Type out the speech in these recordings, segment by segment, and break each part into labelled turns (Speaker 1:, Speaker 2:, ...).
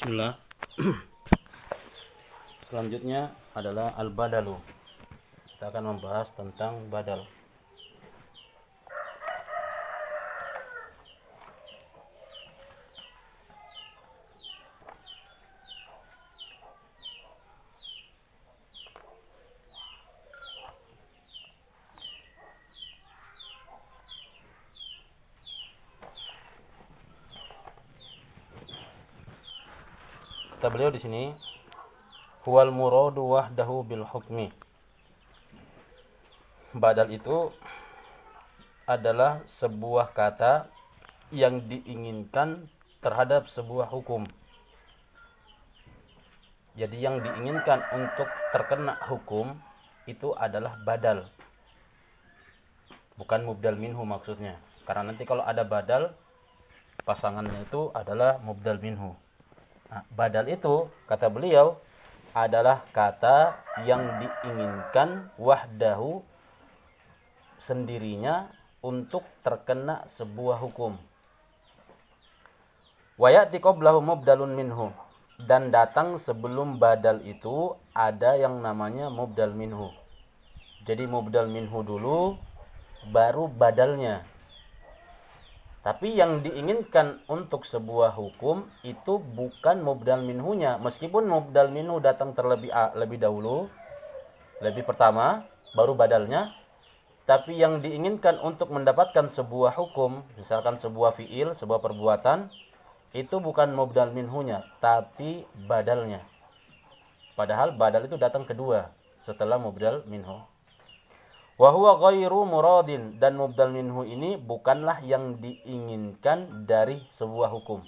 Speaker 1: Bismillah. Selanjutnya adalah al-badalu. Kita akan membahas tentang badal. Kata beliau di sini, huwal muradu wahdahu bil hukmi. Badal itu adalah sebuah kata yang diinginkan terhadap sebuah hukum. Jadi yang diinginkan untuk terkena hukum itu adalah badal. Bukan mubdal minhu maksudnya. Karena nanti kalau ada badal, pasangannya itu adalah mubdal minhu. Nah, badal itu, kata beliau, adalah kata yang diinginkan wahdahu sendirinya untuk terkena sebuah hukum. Wayati qablahu mubdalun minhu. Dan datang sebelum badal itu ada yang namanya mubdal minhu. Jadi mubdal minhu dulu, baru badalnya. Tapi yang diinginkan untuk sebuah hukum itu bukan mubdal minhunya. Meskipun mubdal minhu datang terlebih lebih dahulu, lebih pertama, baru badalnya. Tapi yang diinginkan untuk mendapatkan sebuah hukum, misalkan sebuah fiil, sebuah perbuatan, itu bukan mubdal minhunya, tapi badalnya. Padahal badal itu datang kedua setelah mubdal minhu. Wahuwa ghairu muradin. Dan mubdal minhu ini bukanlah yang diinginkan dari sebuah hukum.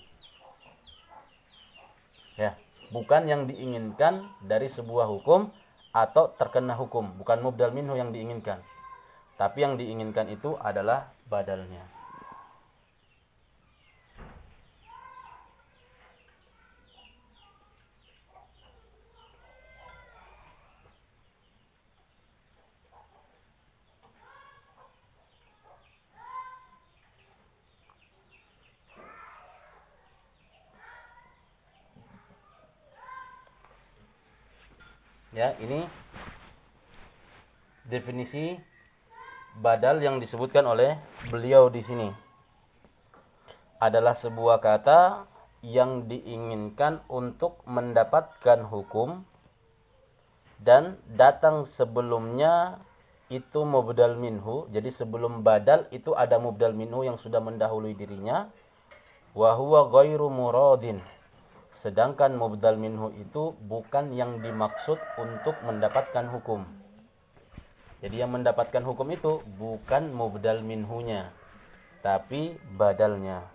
Speaker 1: Ya, bukan yang diinginkan dari sebuah hukum atau terkena hukum. Bukan mubdal minhu yang diinginkan. Tapi yang diinginkan itu adalah badalnya. Ya, ini definisi badal yang disebutkan oleh beliau di sini. Adalah sebuah kata yang diinginkan untuk mendapatkan hukum dan datang sebelumnya itu mubdal minhu. Jadi sebelum badal itu ada mubdal minhu yang sudah mendahului dirinya. Wa huwa ghairu muradin Sedangkan mubdal minhu itu bukan yang dimaksud untuk mendapatkan hukum. Jadi yang mendapatkan hukum itu bukan mubdal minhunya. Tapi badalnya.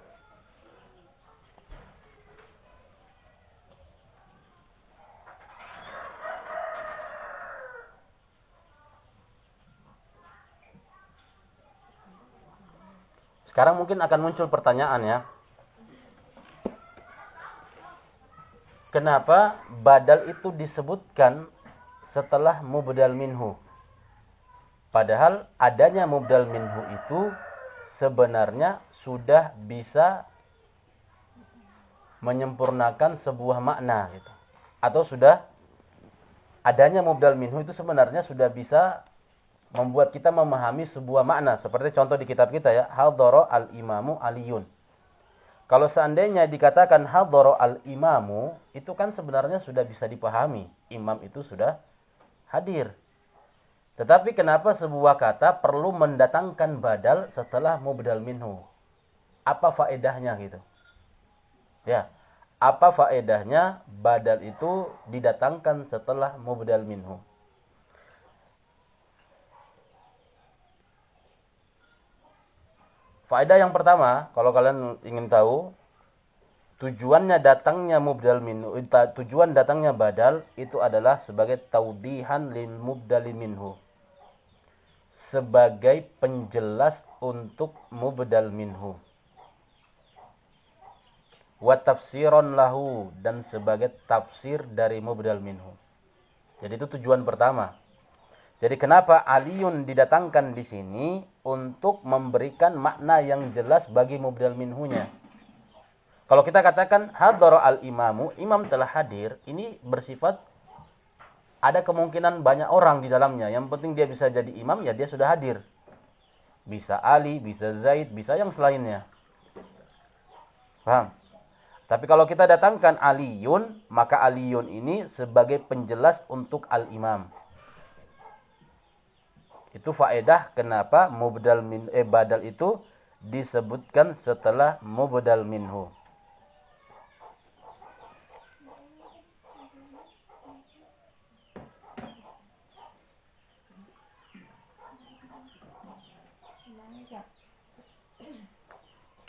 Speaker 1: Sekarang mungkin akan muncul pertanyaan ya. Kenapa badal itu disebutkan setelah mubdal minhu? Padahal adanya mubdal minhu itu sebenarnya sudah bisa menyempurnakan sebuah makna gitu. Atau sudah adanya mubdal minhu itu sebenarnya sudah bisa membuat kita memahami sebuah makna seperti contoh di kitab kita ya hadara al imamu aliyun kalau seandainya dikatakan hadoro al-imamu, itu kan sebenarnya sudah bisa dipahami. Imam itu sudah hadir. Tetapi kenapa sebuah kata perlu mendatangkan badal setelah mubdal minhu? Apa faedahnya gitu? Ya, apa faedahnya badal itu didatangkan setelah mubdal minhu? Faedah yang pertama, kalau kalian ingin tahu, tujuannya datangnya mubdal minhu, tujuan datangnya badal itu adalah sebagai taudihan lil mubdali minhu. Sebagai penjelas untuk mubdal minhu. Wa tafsiron lahu dan sebagai tafsir dari mubdal minhu. Jadi itu tujuan pertama. Jadi kenapa Aliun didatangkan di sini untuk memberikan makna yang jelas bagi mubdal minhunya. Kalau kita katakan hadara al-imamu, imam telah hadir, ini bersifat ada kemungkinan banyak orang di dalamnya. Yang penting dia bisa jadi imam, ya dia sudah hadir. Bisa Ali, bisa Zaid, bisa yang selainnya. Paham? Tapi kalau kita datangkan aliyun, maka aliyun ini sebagai penjelas untuk al-imam. Itu faedah kenapa mubdal min eh, badal itu disebutkan setelah mubdal minhu.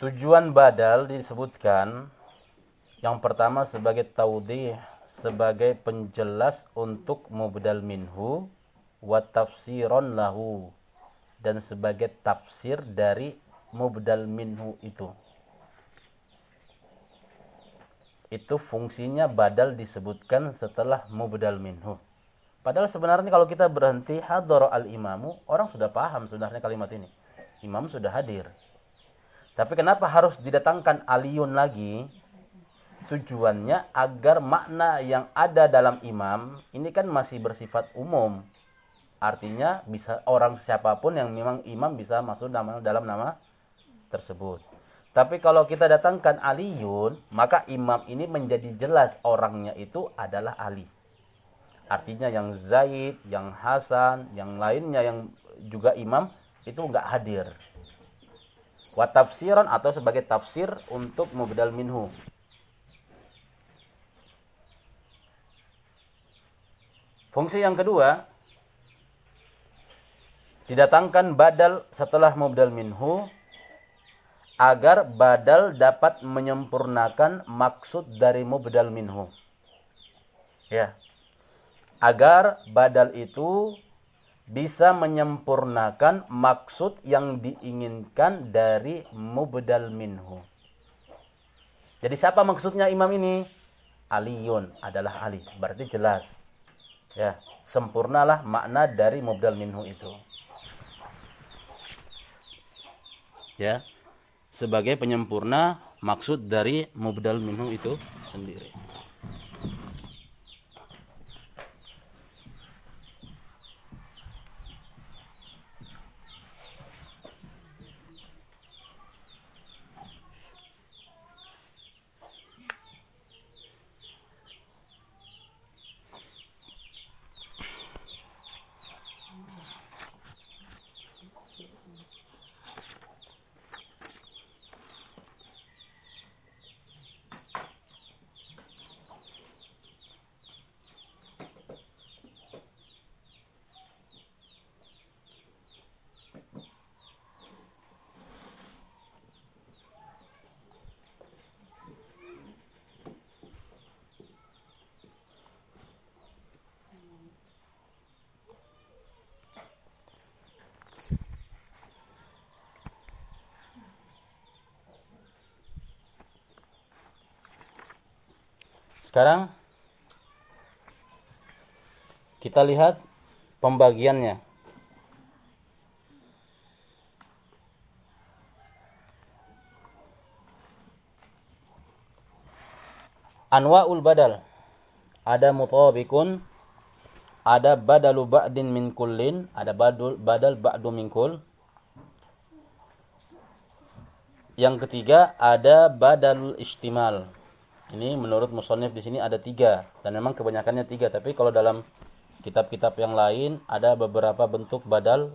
Speaker 1: Tujuan badal disebutkan yang pertama sebagai taudih, sebagai penjelas untuk mubdal minhu wa tafsiron lahu dan sebagai tafsir dari mubdal minhu itu. Itu fungsinya badal disebutkan setelah mubdal minhu. Padahal sebenarnya kalau kita berhenti hadar al-imamu, orang sudah paham sebenarnya kalimat ini. Imam sudah hadir. Tapi kenapa harus didatangkan aliyun lagi? Tujuannya agar makna yang ada dalam imam ini kan masih bersifat umum. Artinya bisa orang siapa pun yang memang imam bisa masuk dalam, dalam nama tersebut. Tapi kalau kita datangkan aliyun, maka imam ini menjadi jelas orangnya itu adalah Ali. Artinya yang Zaid, yang Hasan, yang lainnya yang juga imam itu enggak hadir wa tafsiran atau sebagai tafsir untuk mubdal minhu. Fungsi yang kedua didatangkan badal setelah mubdal minhu agar badal dapat menyempurnakan maksud dari mubdal minhu. Ya. Agar badal itu bisa menyempurnakan maksud yang diinginkan dari mubdal minhu. Jadi siapa maksudnya imam ini? Aliyun adalah Ali. Berarti jelas. Ya, sempurnalah makna dari mubdal minhu itu. Ya. Sebagai penyempurna maksud dari mubdal minhu itu sendiri. Sekarang kita lihat pembagiannya. Anwa'ul badal. Ada mutabikun, ada badalu ba'din min kullin, ada badal, badal ba'du min kull. Yang ketiga ada badalul istimal. Ini menurut musonif di sini ada tiga dan memang kebanyakannya tiga. Tapi kalau dalam kitab-kitab yang lain ada beberapa bentuk badal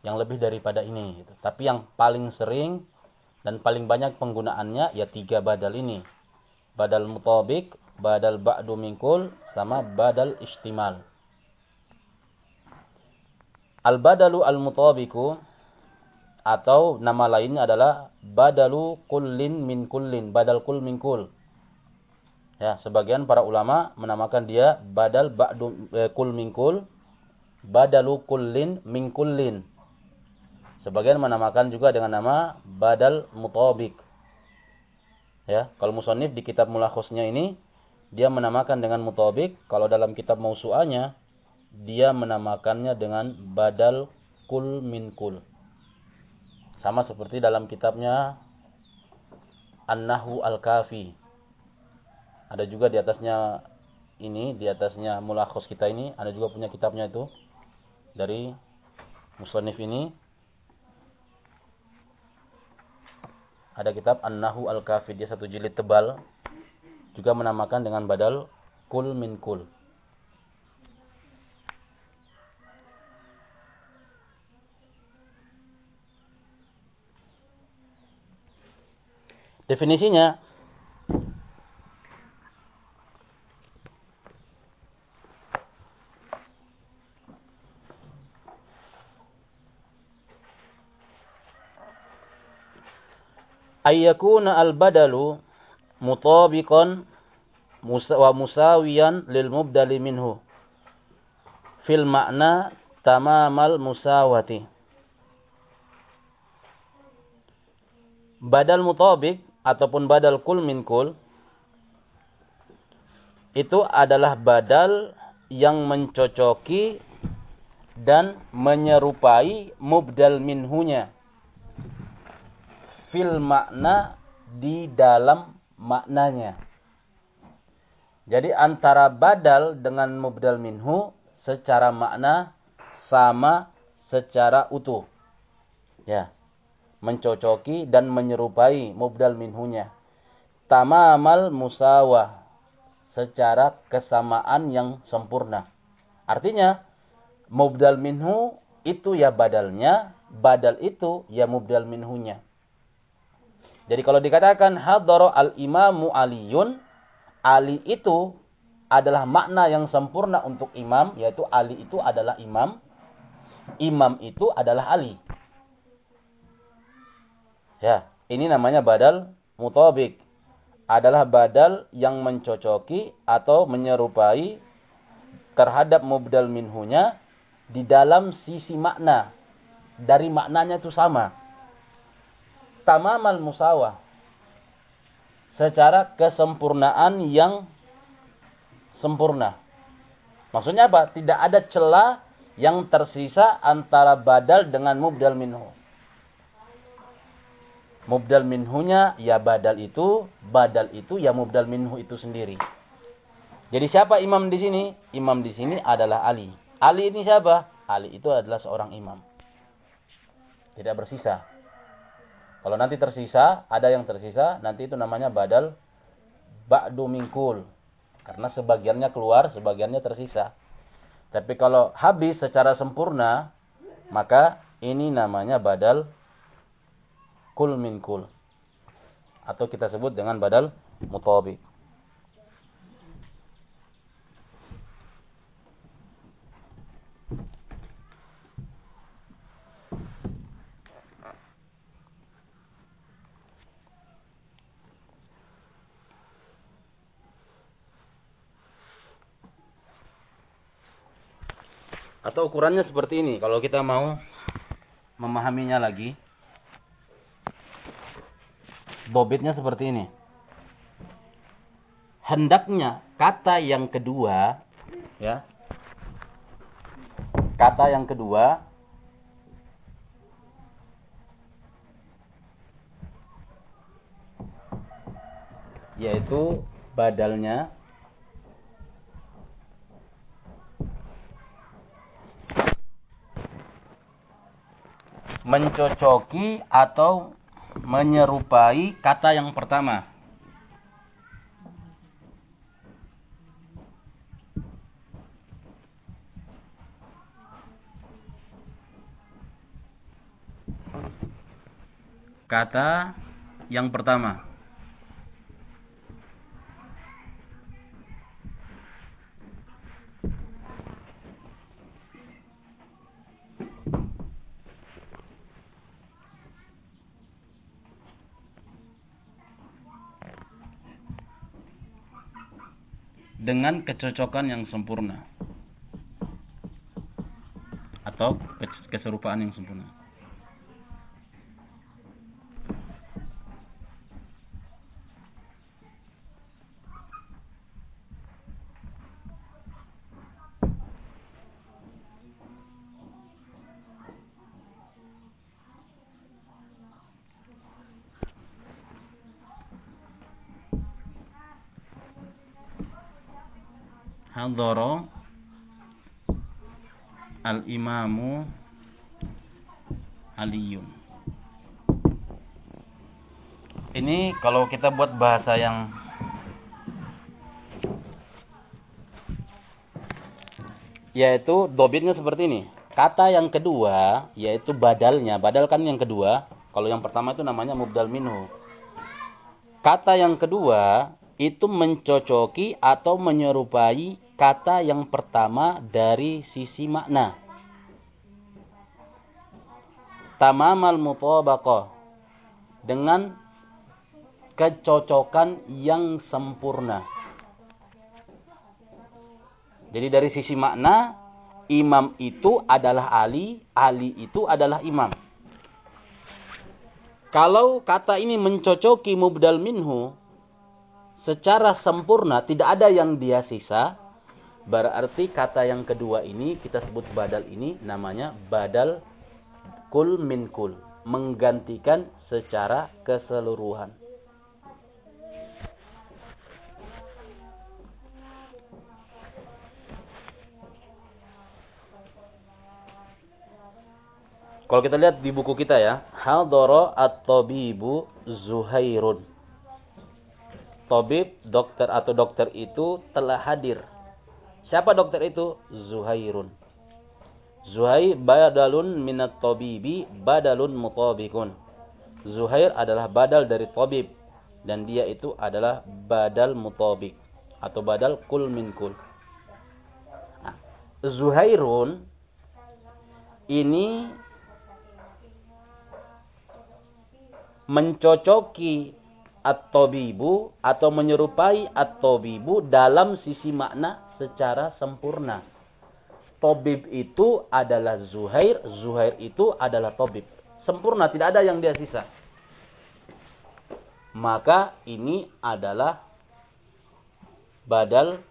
Speaker 1: yang lebih daripada ini. Gitu. Tapi yang paling sering dan paling banyak penggunaannya ya tiga badal ini. Badal mutabik, badal ba'du minkul, sama badal istimal. Al-badalu al-mutabiku atau nama lainnya adalah badalu kullin min kullin, badal kul min kul. Ya, sebagian para ulama menamakan dia badal ba'du eh, kul min kul, badalu kullin min kullin. Sebagian menamakan juga dengan nama badal mutabik. Ya, kalau musonif di kitab mulakhusnya ini dia menamakan dengan mutabik, kalau dalam kitab mausu'anya dia menamakannya dengan badal kul min kul. Sama seperti dalam kitabnya An-Nahu Al-Kafi. Ada juga di atasnya ini, di atasnya mulakhos kita ini, ada juga punya kitabnya itu dari Musannif ini. Ada kitab An-Nahu Al-Kafi, dia satu jilid tebal. Juga menamakan dengan badal kul min kul. Definisinya ayyakuna al-badalu mutabiqan wa musawiyan lil mubdali minhu. Fil makna tamamal musawati. Badal mutabik ataupun badal kul min kul itu adalah badal yang mencocoki dan menyerupai mubdal minhunya fil makna di dalam maknanya. Jadi antara badal dengan mubdal minhu secara makna sama secara utuh. Ya mencocoki dan menyerupai mubdal minhunya. Tamamal musawah secara kesamaan yang sempurna. Artinya mubdal minhu itu ya badalnya, badal itu ya mubdal minhunya. Jadi kalau dikatakan hadara al-imamu aliyun, Ali itu adalah makna yang sempurna untuk imam, yaitu Ali itu adalah imam, imam itu adalah Ali. Ya, ini namanya badal mutabik. Adalah badal yang mencocoki atau menyerupai terhadap mubdal minhunya di dalam sisi makna. Dari maknanya itu sama. Tamamal musawah. Secara kesempurnaan yang sempurna. Maksudnya apa? Tidak ada celah yang tersisa antara badal dengan mubdal minhu. Mubdal minhunya ya badal itu, badal itu ya mubdal minhu itu sendiri. Jadi siapa imam di sini? Imam di sini adalah Ali. Ali ini siapa? Ali itu adalah seorang imam. Tidak bersisa. Kalau nanti tersisa, ada yang tersisa, nanti itu namanya badal ba'du mingkul. Karena sebagiannya keluar, sebagiannya tersisa. Tapi kalau habis secara sempurna, maka ini namanya badal kul min kul. Atau kita sebut dengan badal mutabi. Atau ukurannya seperti ini. Kalau kita mau memahaminya lagi bobitnya seperti ini. Hendaknya kata yang kedua, ya, kata yang kedua yaitu badalnya mencocoki atau menyerupai kata yang pertama. Kata yang pertama. Dengan kecocokan yang sempurna atau keserupaan yang sempurna. Hadara al-imamu aliyun. Ini kalau kita buat bahasa yang yaitu dobitnya seperti ini. Kata yang kedua yaitu badalnya. Badal kan yang kedua. Kalau yang pertama itu namanya mubdal minhu. Kata yang kedua itu mencocoki atau menyerupai kata yang pertama dari sisi makna. Tamamal mutabaqah dengan kecocokan yang sempurna. Jadi dari sisi makna, imam itu adalah Ali, Ali itu adalah imam. Kalau kata ini mencocoki mubdal minhu secara sempurna, tidak ada yang dia sisa, Berarti kata yang kedua ini kita sebut badal ini namanya badal kul min kul. Menggantikan secara keseluruhan. Kalau kita lihat di buku kita ya, Hadara at-tabibu Zuhairun. Tabib, dokter atau dokter itu telah hadir Siapa dokter itu? Zuhairun. Zuhair badalun minat tabibi badalun mutabikun. Zuhair adalah badal dari tabib dan dia itu adalah badal mutabik atau badal kul min kul. Nah, Zuhairun ini mencocoki at-tabibu atau menyerupai at-tabibu dalam sisi makna secara sempurna. Tobib itu adalah Zuhair, Zuhair itu adalah Tobib. Sempurna, tidak ada yang dia sisa. Maka ini adalah badal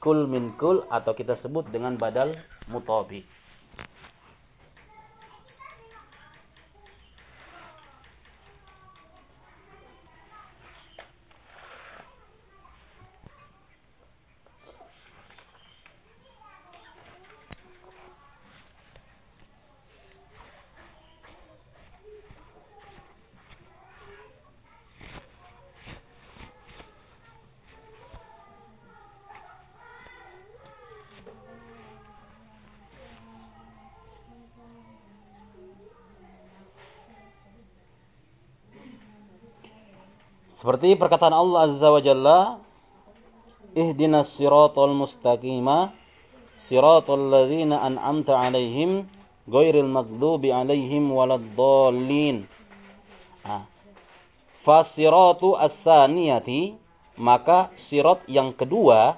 Speaker 1: kul min kul atau kita sebut dengan badal mutobik. Seperti perkataan Allah Azza wa Jalla, Ihdinas siratal mustaqima, siratal ladzina an'amta alaihim, ghairil maghdubi alaihim waladdallin. Nah, fasiratu as-saniyati, maka sirat yang kedua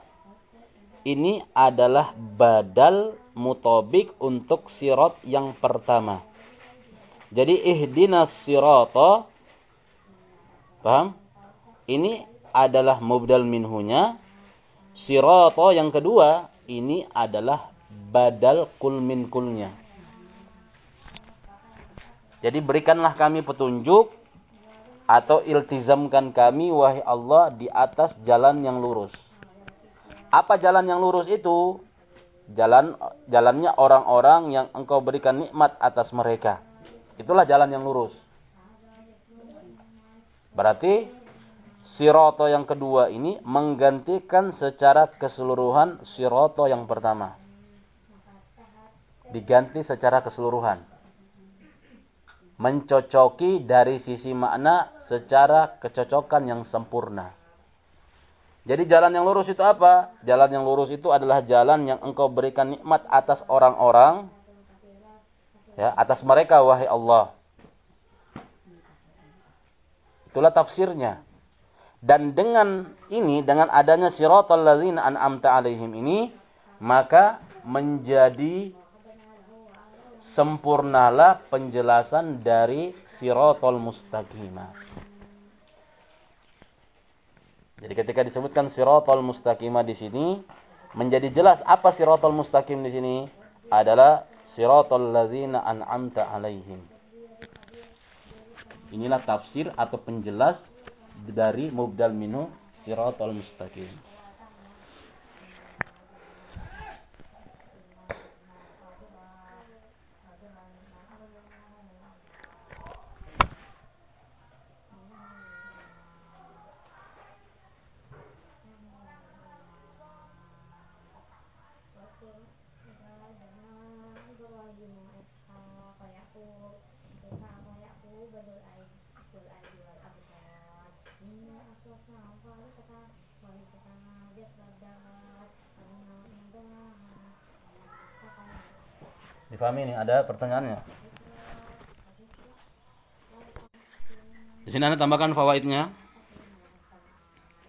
Speaker 1: ini adalah badal mutobik untuk sirat yang pertama. Jadi ihdinas sirata Paham? Ini adalah mubdal minhunya. Sirata yang kedua, ini adalah badal kul min kulnya. Jadi berikanlah kami petunjuk atau iltizamkan kami wahai Allah di atas jalan yang lurus. Apa jalan yang lurus itu? Jalan jalannya orang-orang yang engkau berikan nikmat atas mereka. Itulah jalan yang lurus. Berarti Siroto yang kedua ini menggantikan secara keseluruhan siroto yang pertama. Diganti secara keseluruhan. Mencocoki dari sisi makna secara kecocokan yang sempurna. Jadi jalan yang lurus itu apa? Jalan yang lurus itu adalah jalan yang engkau berikan nikmat atas orang-orang. Ya, atas mereka wahai Allah. Itulah tafsirnya. Dan dengan ini, dengan adanya siratal ladzina an'amta alaihim ini, maka menjadi sempurnalah penjelasan dari siratal mustaqimah. Jadi ketika disebutkan siratal mustaqimah di sini, menjadi jelas apa siratal mustaqim di sini adalah siratal ladzina an'amta alaihim. Inilah tafsir atau penjelas dari mubdal minhu siratal mustaqim. Difahami ini ada pertanyaannya. Di sini Anda tambahkan fawaidnya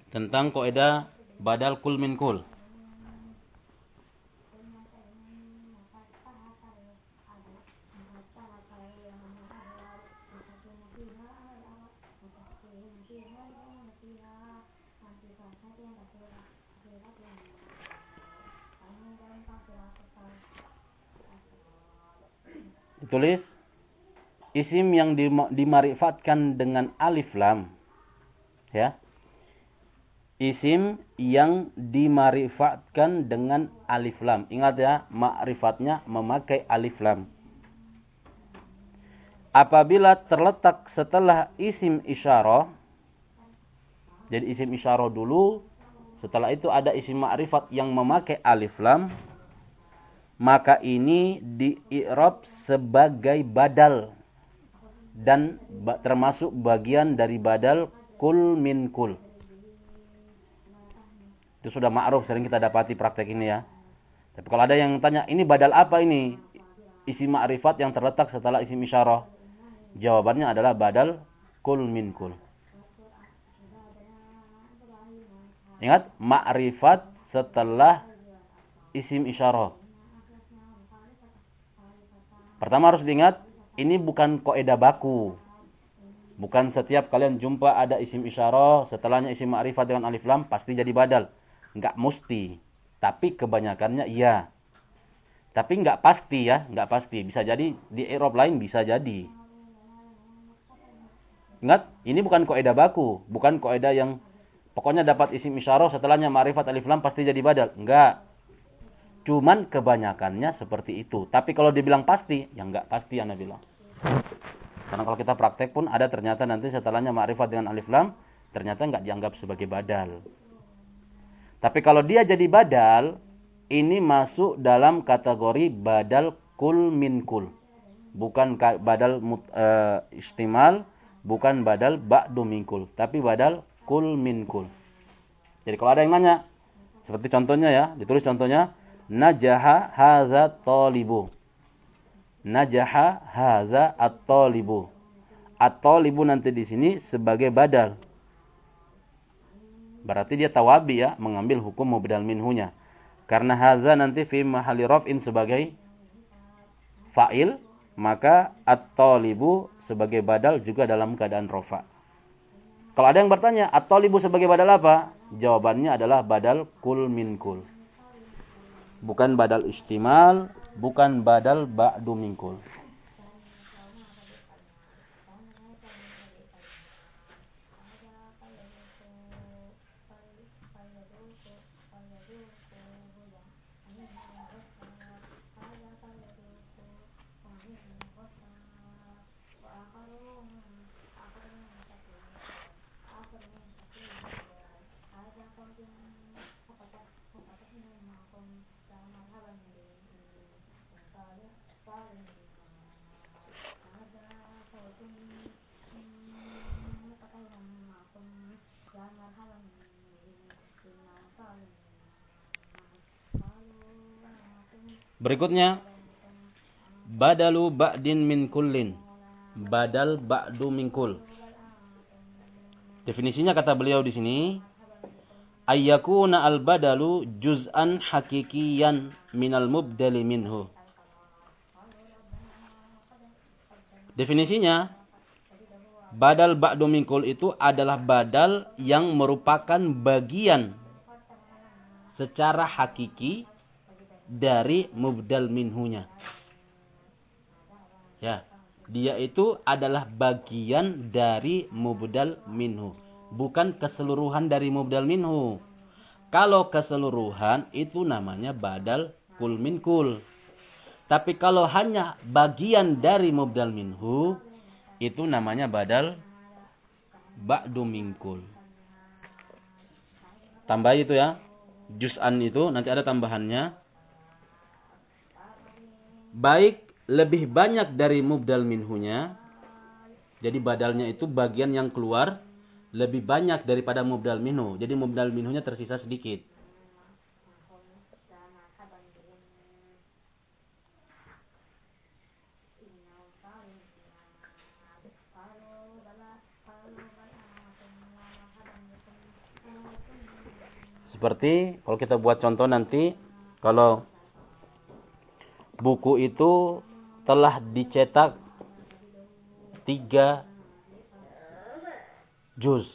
Speaker 1: tentang kaidah badal kul min kul. Ditulis isim yang dimarifatkan dengan alif lam. Ya. Isim yang dimarifatkan dengan alif lam. Ingat ya, makrifatnya memakai alif lam. Apabila terletak setelah isim isyarah, jadi isim isyarah dulu, setelah itu ada isim ma'rifat yang memakai alif lam, maka ini di i'rab sebagai badal dan termasuk bagian dari badal kul min kul. Itu sudah ma'ruf sering kita dapati praktek ini ya. Tapi kalau ada yang tanya, ini badal apa ini? Isi ma'rifat yang terletak setelah isi isyarah. Jawabannya adalah badal kul min kul. Ingat, ma'rifat setelah isim isyarah. Pertama harus diingat, ini bukan koedah baku. Bukan setiap kalian jumpa ada isim isyarah, setelahnya isim ma'rifat dengan alif lam, pasti jadi badal. Enggak mesti. Tapi kebanyakannya iya. Tapi enggak pasti ya, enggak pasti. Bisa jadi di Eropa lain bisa jadi. Ingat, ini bukan koedah baku. Bukan koedah yang pokoknya dapat isim isyarah, setelahnya ma'rifat alif lam pasti jadi badal. Enggak. Cuman kebanyakannya seperti itu. Tapi kalau dibilang pasti, ya enggak pasti Anda bilang. Karena kalau kita praktek pun ada ternyata nanti setelahnya ma'rifat dengan alif lam, ternyata enggak dianggap sebagai badal. Tapi kalau dia jadi badal, ini masuk dalam kategori badal kul min kul. Bukan badal uh, istimal, bukan badal ba'du min kul. Tapi badal kul min kul. Jadi kalau ada yang nanya, seperti contohnya ya, ditulis contohnya, najaha haza talibu. Najaha haza at-talibu. At-talibu nanti di sini sebagai badal. Berarti dia tawabi ya, mengambil hukum mubdal minhunya. Karena haza nanti fi mahali raf'in sebagai fa'il, maka at-talibu sebagai badal juga dalam keadaan rofa. Kalau ada yang bertanya, at-talibu sebagai badal apa? Jawabannya adalah badal kul min kul bukan badal istimal, bukan badal ba'du mingkul. Berikutnya badalu ba'din min kullin. Badal ba'du min kull. Definisinya kata beliau di sini ayyakuna al-badalu juz'an hakikiyan minal mubdali minhu. Definisinya badal ba'du min kull itu adalah badal yang merupakan bagian secara hakiki dari mubdal minhunya. Ya, dia itu adalah bagian dari mubdal minhu, bukan keseluruhan dari mubdal minhu. Kalau keseluruhan itu namanya badal kul min kul. Tapi kalau hanya bagian dari mubdal minhu, itu namanya badal ba'du minkul. Tambah itu ya. Juz'an itu nanti ada tambahannya baik lebih banyak dari mubdal minhunya. Jadi badalnya itu bagian yang keluar lebih banyak daripada mubdal minhu. Jadi mubdal minhunya tersisa sedikit. Seperti kalau kita buat contoh nanti kalau buku itu telah dicetak tiga juz.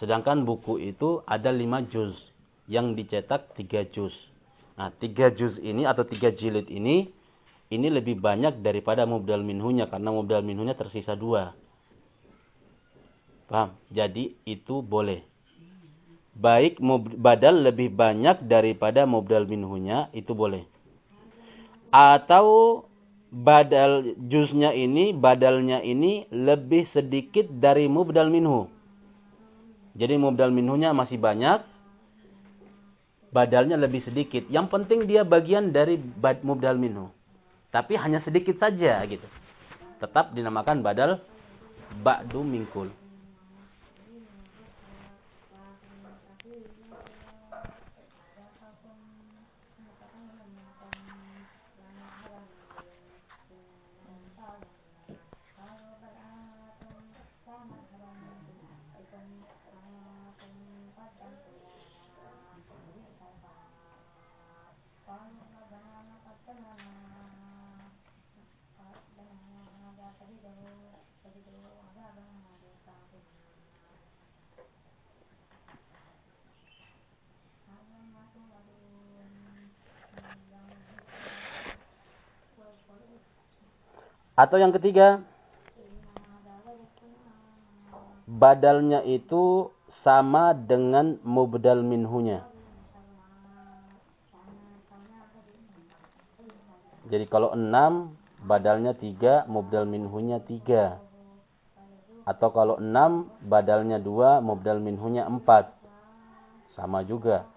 Speaker 1: Sedangkan buku itu ada lima juz yang dicetak tiga juz. Nah, tiga juz ini atau tiga jilid ini ini lebih banyak daripada mubdal minhunya karena mubdal minhunya tersisa dua. Paham? Jadi itu boleh baik badal lebih banyak daripada mubdal minhunya itu boleh. Atau badal juznya ini, badalnya ini lebih sedikit dari mubdal minhu. Jadi mubdal minhunya masih banyak, badalnya lebih sedikit. Yang penting dia bagian dari bad mubdal minhu. Tapi hanya sedikit saja gitu. Tetap dinamakan badal ba'du mingkul. Atau yang ketiga, badalnya itu sama dengan mubdal minhunya. Jadi kalau enam, badalnya tiga, mubdal minhunya tiga. Atau kalau enam, badalnya dua, mubdal minhunya empat. Sama juga.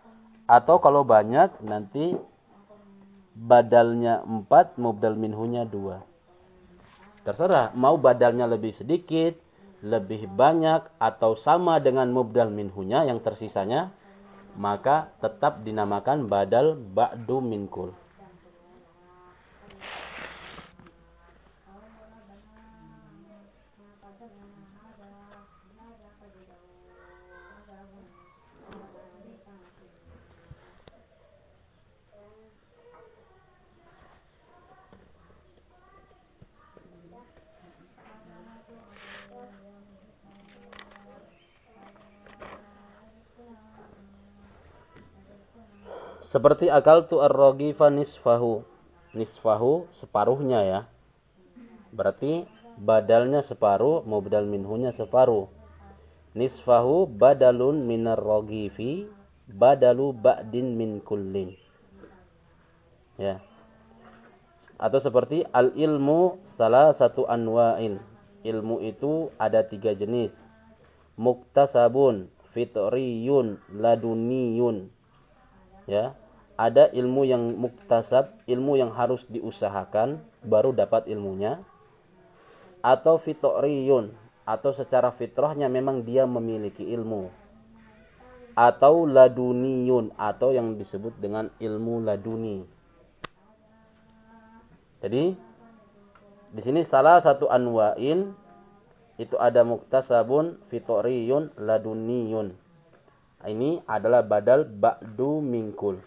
Speaker 1: Atau kalau banyak, nanti badalnya empat, mubdal minhunya dua. Terserah mau badalnya lebih sedikit, lebih banyak atau sama dengan mubdal minhunya yang tersisanya, maka tetap dinamakan badal ba'du minkul. Seperti akal tu ar-ragifa nisfahu. Nisfahu separuhnya ya. Berarti badalnya separuh, mubdal minhunya separuh. Nisfahu badalun minar rogifi badalu ba'din min kullin. Ya. Atau seperti al-ilmu salah satu anwa'in. Ilmu itu ada tiga jenis. Muktasabun, fitriyun, laduniyun. Ya ada ilmu yang muktasab, ilmu yang harus diusahakan baru dapat ilmunya. Atau fitriyun, atau secara fitrahnya memang dia memiliki ilmu. Atau laduniyun, atau yang disebut dengan ilmu laduni. Jadi di sini salah satu anwa'in itu ada muktasabun, fitriyun, laduniyun. Ini adalah badal ba'du mingkul.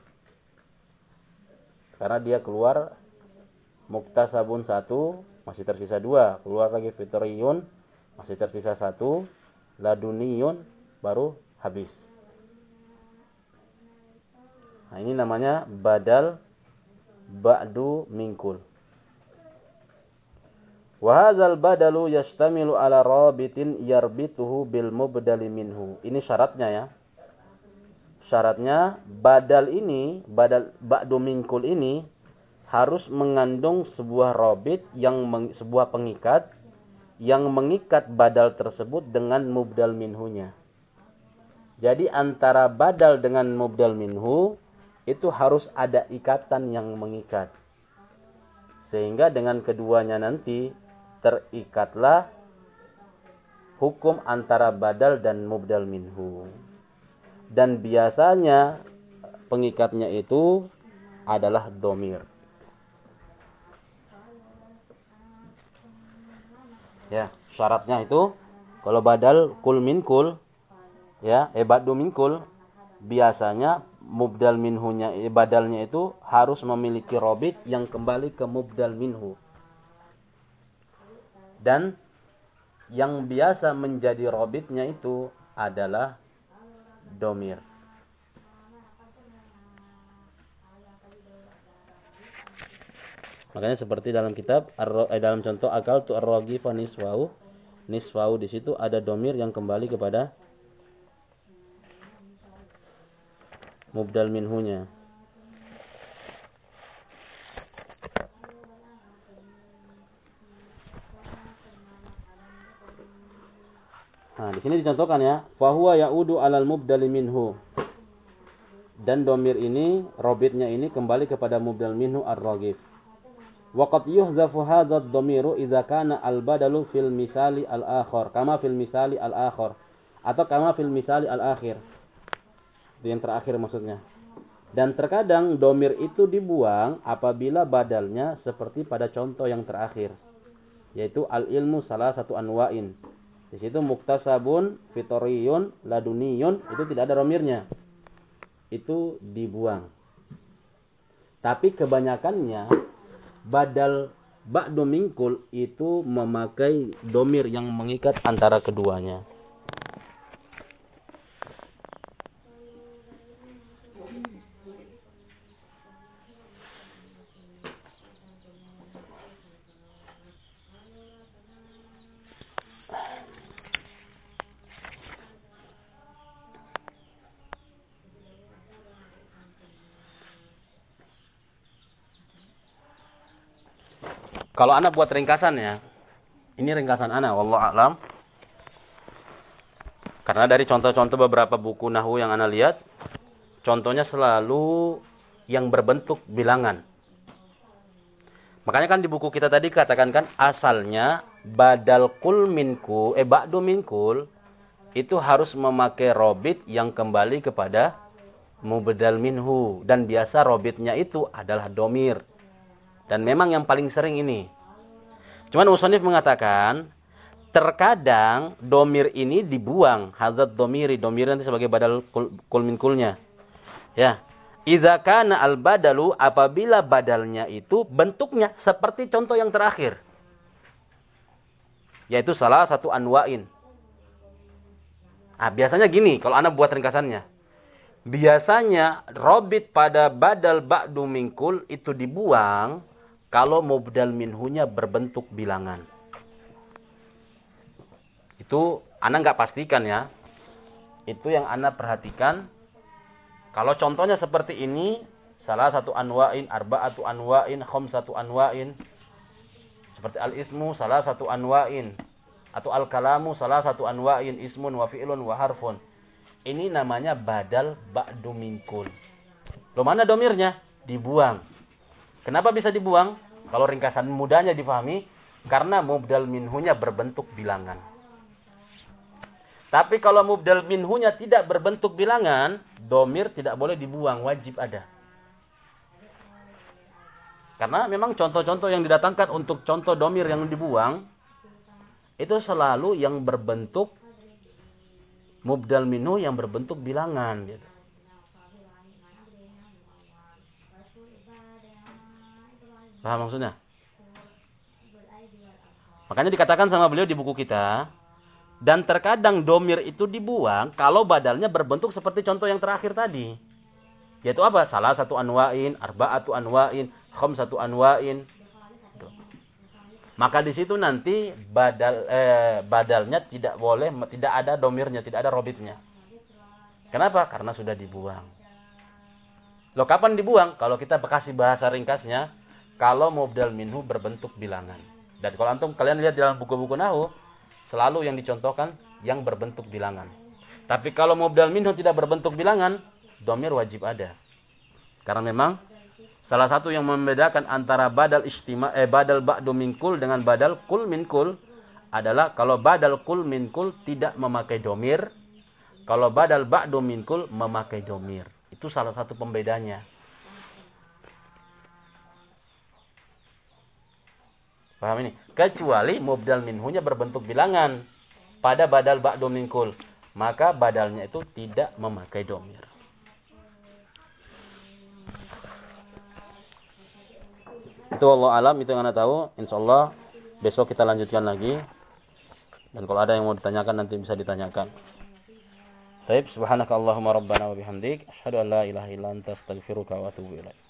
Speaker 1: Karena dia keluar muktasabun satu, masih tersisa dua. Keluar lagi fitriyun, masih tersisa satu. Laduniyun, baru habis. Nah, ini namanya badal ba'du mingkul. Wahazal badalu yastamilu ala rabitin yarbituhu bil mubdali minhu. Ini syaratnya ya syaratnya badal ini, badal ba'du minkul ini harus mengandung sebuah robit yang meng, sebuah pengikat yang mengikat badal tersebut dengan mubdal minhunya. Jadi antara badal dengan mubdal minhu itu harus ada ikatan yang mengikat. Sehingga dengan keduanya nanti terikatlah hukum antara badal dan mubdal minhu. Dan biasanya pengikatnya itu adalah domir. Ya, syaratnya itu kalau badal kul min kul ya, eh ba'du min kul biasanya mubdal minhunya eh, badalnya itu harus memiliki robit yang kembali ke mubdal minhu. Dan yang biasa menjadi robitnya itu adalah domir. Makanya seperti dalam kitab eh, dalam contoh akal tu arrogi niswau niswau di situ ada domir yang kembali kepada mubdal minhunya. Nah, di sini dicontohkan ya, fahuwa yaudu alal mubdal minhu. Dan domir ini, robitnya ini kembali kepada mubdal minhu ar-ragib. Waqad yuhzafu hadha ad-dhamiru idza kana al-badalu fil misali al-akhar, kama fil misali al-akhar atau kama fil misali al-akhir. Itu yang terakhir maksudnya. Dan terkadang domir itu dibuang apabila badalnya seperti pada contoh yang terakhir. Yaitu al-ilmu salah satu anwa'in. Di situ muktasabun, fitoriyun, laduniyun, itu tidak ada domirnya. Itu dibuang. Tapi kebanyakannya badal ba'du mingkul itu memakai domir yang mengikat antara keduanya. Kalau anak buat ringkasan ya, ini ringkasan anak, wallah alam. Karena dari contoh-contoh beberapa buku nahu yang anak lihat, contohnya selalu yang berbentuk bilangan. Makanya kan di buku kita tadi katakan kan asalnya badal kul minku, eh ba'du minkul itu harus memakai robit yang kembali kepada mubedal minhu dan biasa robitnya itu adalah domir dan memang yang paling sering ini. Cuman Musonif mengatakan, terkadang domir ini dibuang. Hazat domiri, domir nanti sebagai badal kul, kul. Ya. Iza kana al badalu apabila badalnya itu bentuknya seperti contoh yang terakhir. Yaitu salah satu anwa'in. Ah, biasanya gini, kalau anak buat ringkasannya. Biasanya robit pada badal ba'du mingkul itu dibuang kalau mubdal minhunya berbentuk bilangan. Itu anak nggak pastikan ya. Itu yang anak perhatikan. Kalau contohnya seperti ini, salah satu anwa'in, arba'atu anwa'in, satu anwa'in. Seperti al-ismu, salah satu anwa'in. Atau al-kalamu, salah satu anwa'in, ismun wa fi'lun. Ini namanya badal ba'du minkul. Lo mana domirnya? Dibuang. Kenapa bisa dibuang? Kalau ringkasan mudahnya difahami, karena mubdal minhunya berbentuk bilangan. Tapi kalau mubdal minhunya tidak berbentuk bilangan, domir tidak boleh dibuang, wajib ada. Karena memang contoh-contoh yang didatangkan untuk contoh domir yang dibuang, itu selalu yang berbentuk mubdal minhu yang berbentuk bilangan. Gitu. Paham maksudnya? Makanya dikatakan sama beliau di buku kita. Dan terkadang domir itu dibuang kalau badalnya berbentuk seperti contoh yang terakhir tadi. Yaitu apa? Salah satu anwa'in, arba'atu anwa'in, satu anwa'in. Maka di situ nanti badal eh, badalnya tidak boleh, tidak ada domirnya, tidak ada robitnya. Kenapa? Karena sudah dibuang. Loh kapan dibuang? Kalau kita kasih bahasa ringkasnya, kalau mubdal minhu berbentuk bilangan. Dan kalau antum kalian lihat dalam buku-buku nahu, selalu yang dicontohkan yang berbentuk bilangan. Tapi kalau mubdal minhu tidak berbentuk bilangan, domir wajib ada. Karena memang Salah satu yang membedakan antara badal istima eh badal ba'du minkul dengan badal kul minkul adalah kalau badal kul minkul tidak memakai domir, kalau badal ba'du minkul memakai domir. Itu salah satu pembedanya. Paham ini? Kecuali mubdal minhunya berbentuk bilangan pada badal ba'du minkul. Maka badalnya itu tidak memakai domir. Itu Allah alam, itu yang anda tahu. Insya Allah besok kita lanjutkan lagi. Dan kalau ada yang mau ditanyakan nanti bisa ditanyakan. Baik, subhanakallahumma rabbana wa bihamdik. Asyhadu an la ilaha illa anta astaghfiruka wa atubu ilaik.